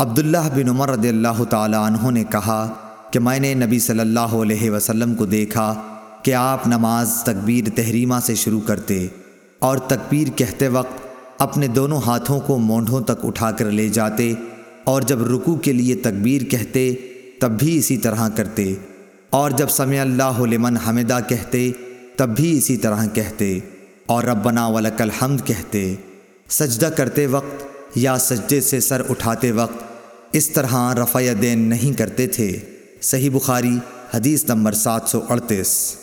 عبداللہ بن عمر رضی اللہ تعالیٰ عنہ نے کہا کہ میں نے نبی صلی اللہ علیہ وسلم کو دیکھا کہ آپ نماز تکبیر تحریمہ سے شروع کرتے اور تکبیر کہتے وقت اپنے دونوں ہاتھوں کو مونڈھوں تک اٹھا کر لے جاتے اور جب رکو کے لیے تکبیر کہتے تب بھی اسی طرح کرتے اور جب سمع اللہ لمن حمدہ کہتے تب بھی اسی طرح کہتے اور ربنا ولک الحمد کہتے سجدہ کرتے وقت یا سجدے سے سر اٹھاتے وقت اس طرح رفع دین نہیں کرتے تھے۔ صحیح بخاری حدیث نمبر سات سو اڑتیس۔